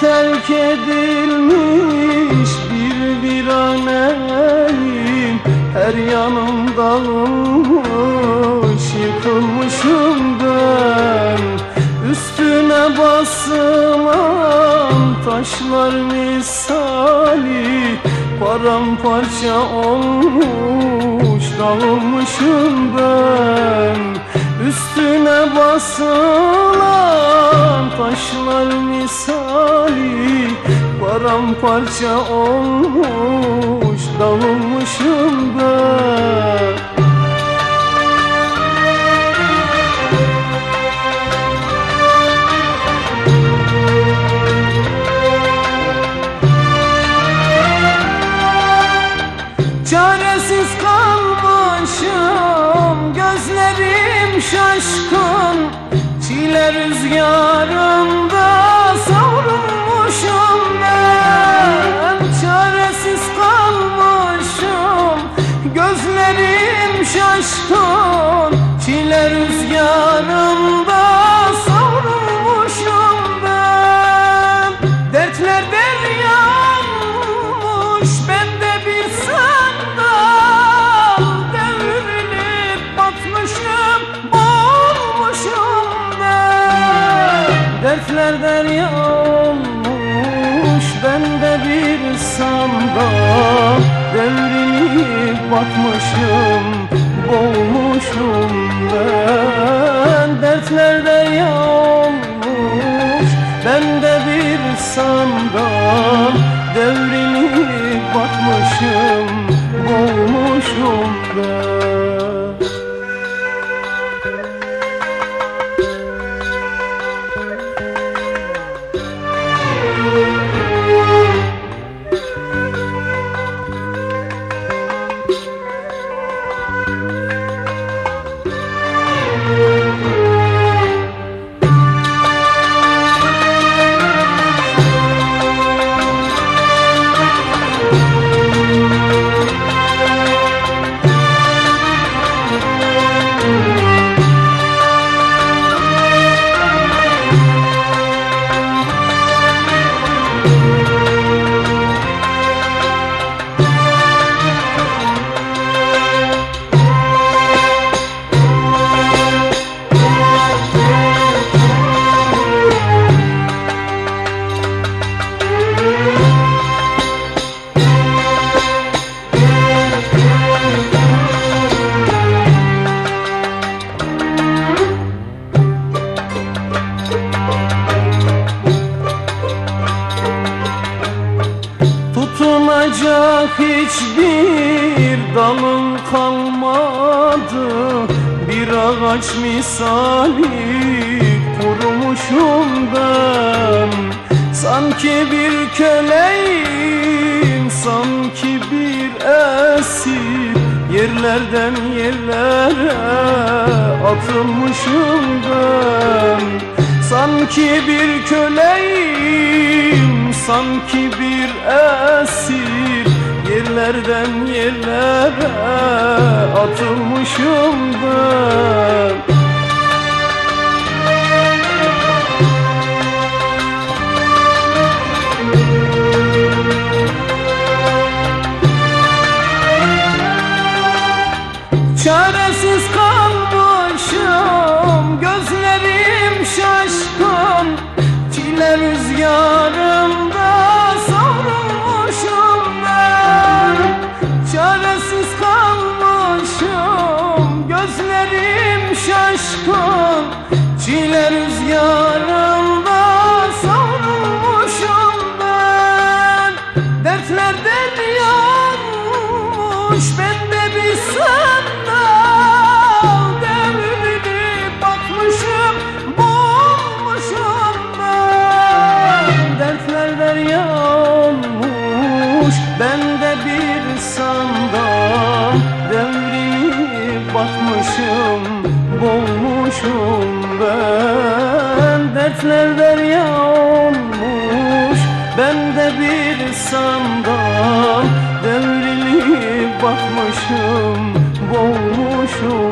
terk edilmiş bir viraneyim Her yanım dağılmış yıkılmışım ben Üstüne basılan taşlar misali Paramparça olmuş. Dağılmışım ben Üstüne basılan taşlar misali Paramparça olmuş dağılmışım şaşkın Çile rüzgarında savrulmuşum ben. Çaresiz kalmışım Gözlerim şaşkın Çile rüzgarında batmışım Boğulmuşum ben. Dertler derya olmuş Bende bir sandal. Devrilip batmışım Boğulmuşum ben dalım kalmadı Bir ağaç misali kurumuşum ben. Sanki bir köleyim, sanki bir esir Yerlerden yerlere atılmışım ben. Sanki bir köleyim, sanki bir esir Yerlerden yerlere atılmışım ben Gözlerim şaşkın Çile rüzgarında savrulmuşum ben. Dertler yanmış Bende bir sandal. Devrilip batmışım Boğulmuşum ben. Dertler derya olmuş Bende ben Dertler derya olmuş Bende bir sandal Devrilip batmışım Boğulmuşum ben